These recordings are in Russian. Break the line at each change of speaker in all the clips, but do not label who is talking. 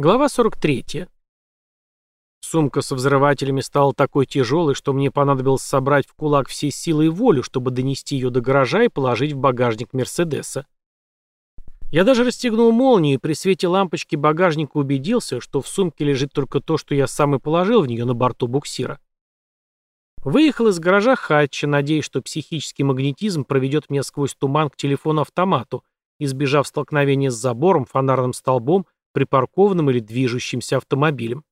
Глава 43. Сумка со взрывателями стала такой тяжелой, что мне понадобилось собрать в кулак все силы и волю, чтобы донести ее до гаража и положить в багажник Мерседеса. Я даже расстегнул молнию и при свете лампочки багажника убедился, что в сумке лежит только то, что я сам и положил в нее на борту буксира. Выехал из гаража Хатча, надеясь, что психический магнетизм проведет меня сквозь туман к телефону-автомату, избежав столкновения с забором, фонарным столбом припаркованным или движущимся автомобилем.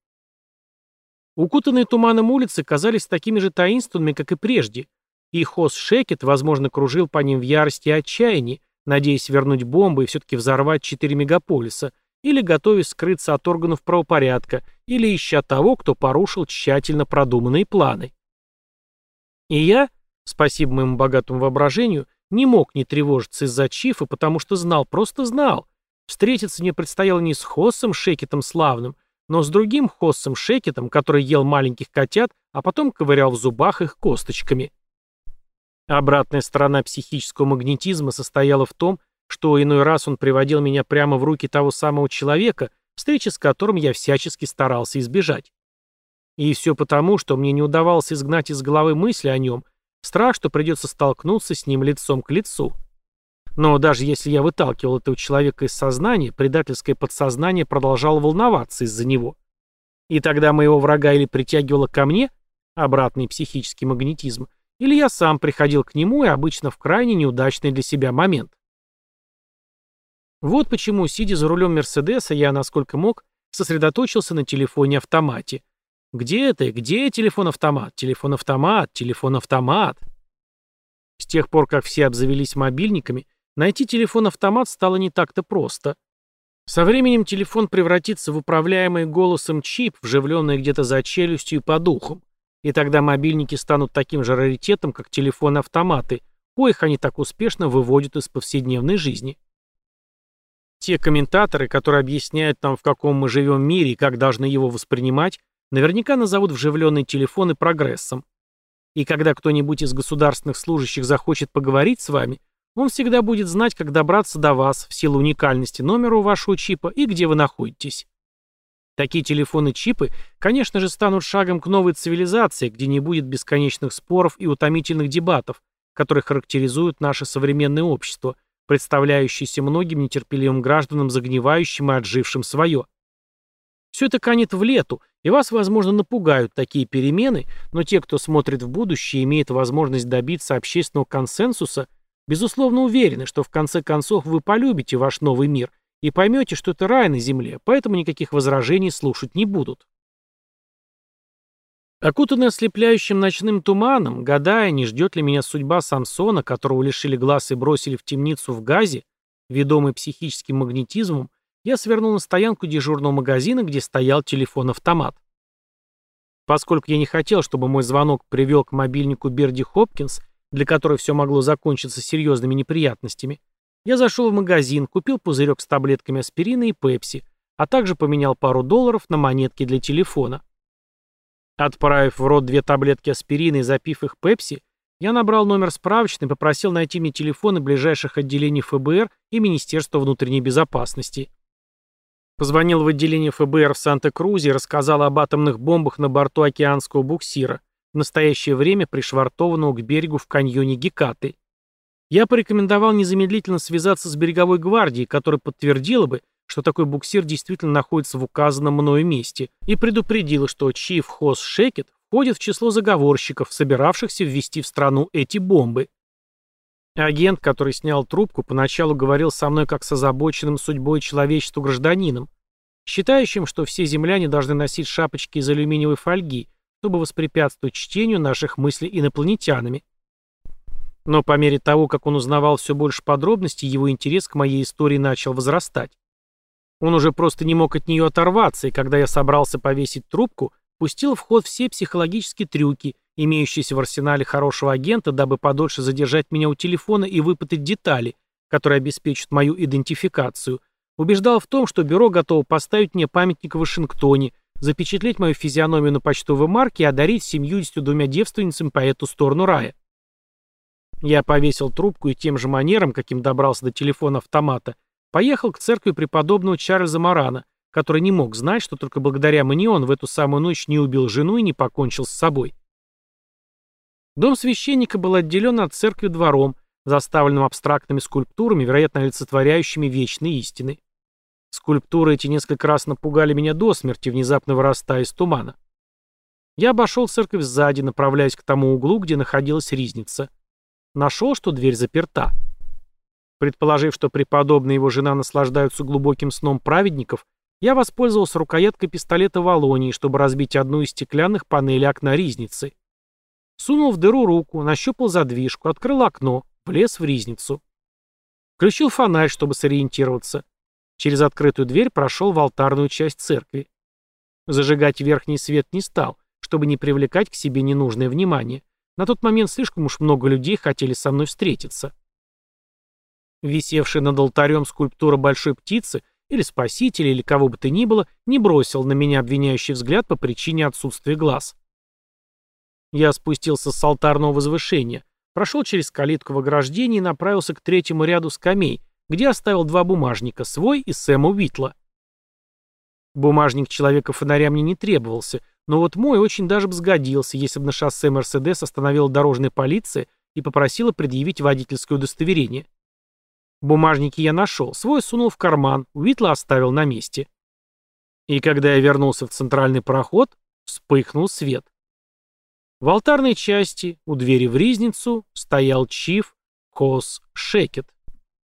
Укутанные туманом улицы казались такими же таинственными, как и прежде, и Хос Шекет, возможно, кружил по ним в ярости и отчаянии, надеясь вернуть бомбы и все-таки взорвать четыре мегаполиса, или готовясь скрыться от органов правопорядка, или ища того, кто порушил тщательно продуманные планы. И я, спасибо моему богатому воображению, не мог не тревожиться из-за Чифа, потому что знал, просто знал, Встретиться мне предстояло не с Хоссом Шекетом славным, но с другим Хоссом Шекетом, который ел маленьких котят, а потом ковырял в зубах их косточками. Обратная сторона психического магнетизма состояла в том, что иной раз он приводил меня прямо в руки того самого человека, встречи с которым я всячески старался избежать. И все потому, что мне не удавалось изгнать из головы мысли о нем, страх, что придется столкнуться с ним лицом к лицу. Но даже если я выталкивал этого человека из сознания, предательское подсознание продолжало волноваться из-за него. И тогда моего врага или притягивало ко мне, обратный психический магнетизм, или я сам приходил к нему и обычно в крайне неудачный для себя момент. Вот почему, сидя за рулем Мерседеса, я, насколько мог, сосредоточился на телефоне-автомате. Где это? Где телефон-автомат? Телефон-автомат? Телефон-автомат? С тех пор, как все обзавелись мобильниками, Найти телефон-автомат стало не так-то просто. Со временем телефон превратится в управляемый голосом чип, вживленный где-то за челюстью и по духам. И тогда мобильники станут таким же раритетом, как телефоны-автоматы, коих они так успешно выводят из повседневной жизни. Те комментаторы, которые объясняют нам, в каком мы живем мире и как должны его воспринимать, наверняка назовут вживленные телефоны прогрессом. И когда кто-нибудь из государственных служащих захочет поговорить с вами, он всегда будет знать, как добраться до вас в силу уникальности номера у вашего чипа и где вы находитесь. Такие телефоны-чипы, конечно же, станут шагом к новой цивилизации, где не будет бесконечных споров и утомительных дебатов, которые характеризуют наше современное общество, представляющееся многим нетерпеливым гражданам загнивающим и отжившим свое. Все это канет в лету, и вас, возможно, напугают такие перемены, но те, кто смотрит в будущее, имеет возможность добиться общественного консенсуса Безусловно уверены, что в конце концов вы полюбите ваш новый мир и поймете, что это рай на земле, поэтому никаких возражений слушать не будут. Окутанный ослепляющим ночным туманом, гадая, не ждет ли меня судьба Самсона, которого лишили глаз и бросили в темницу в газе, ведомый психическим магнетизмом, я свернул на стоянку дежурного магазина, где стоял телефон-автомат. Поскольку я не хотел, чтобы мой звонок привел к мобильнику Берди Хопкинс, для которой все могло закончиться серьезными неприятностями, я зашел в магазин, купил пузырек с таблетками аспирина и пепси, а также поменял пару долларов на монетки для телефона. Отправив в рот две таблетки аспирина и запив их пепси, я набрал номер справочной и попросил найти мне телефоны ближайших отделений ФБР и Министерства внутренней безопасности. Позвонил в отделение ФБР в Санта-Крузе и рассказал об атомных бомбах на борту океанского буксира, в настоящее время пришвартованного к берегу в каньоне Гекаты. Я порекомендовал незамедлительно связаться с береговой гвардией, которая подтвердила бы, что такой буксир действительно находится в указанном мною месте, и предупредила, что Чиф Хос Шекет входит в число заговорщиков, собиравшихся ввести в страну эти бомбы. Агент, который снял трубку, поначалу говорил со мной как с озабоченным судьбой человечеству гражданином, считающим, что все земляне должны носить шапочки из алюминиевой фольги, чтобы воспрепятствовать чтению наших мыслей инопланетянами. Но по мере того, как он узнавал все больше подробностей, его интерес к моей истории начал возрастать. Он уже просто не мог от нее оторваться, и когда я собрался повесить трубку, пустил в ход все психологические трюки, имеющиеся в арсенале хорошего агента, дабы подольше задержать меня у телефона и выпытать детали, которые обеспечат мою идентификацию, убеждал в том, что бюро готово поставить мне памятник в Вашингтоне, запечатлеть мою физиономию на почтовой марке и одарить семьюдесятью двумя девственницами по эту сторону рая. Я повесил трубку и тем же манером, каким добрался до телефона автомата, поехал к церкви преподобного Чарльза Марана, который не мог знать, что только благодаря мне он в эту самую ночь не убил жену и не покончил с собой. Дом священника был отделен от церкви двором, заставленным абстрактными скульптурами, вероятно, олицетворяющими вечные истины. Скульптуры эти несколько раз напугали меня до смерти, внезапно вырастая из тумана. Я обошел церковь сзади, направляясь к тому углу, где находилась ризница. Нашел, что дверь заперта. Предположив, что преподобный и его жена наслаждаются глубоким сном праведников, я воспользовался рукояткой пистолета Волонии, чтобы разбить одну из стеклянных панелей окна ризницы. Сунул в дыру руку, нащупал задвижку, открыл окно, влез в ризницу. Включил фонарь, чтобы сориентироваться. Через открытую дверь прошел в алтарную часть церкви. Зажигать верхний свет не стал, чтобы не привлекать к себе ненужное внимание. На тот момент слишком уж много людей хотели со мной встретиться. Висевшая над алтарем скульптура большой птицы, или спасителя, или кого бы то ни было, не бросил на меня обвиняющий взгляд по причине отсутствия глаз. Я спустился с алтарного возвышения, прошел через калитку в ограждении и направился к третьему ряду скамей, где оставил два бумажника, свой и Сэма Уитла. Бумажник человека-фонаря мне не требовался, но вот мой очень даже бы сгодился, если бы на шоссе Мерседес остановила дорожная полиция и попросила предъявить водительское удостоверение. Бумажники я нашел, свой сунул в карман, Уитла оставил на месте. И когда я вернулся в центральный проход, вспыхнул свет. В алтарной части, у двери в ризницу, стоял Чиф Кос Шекет.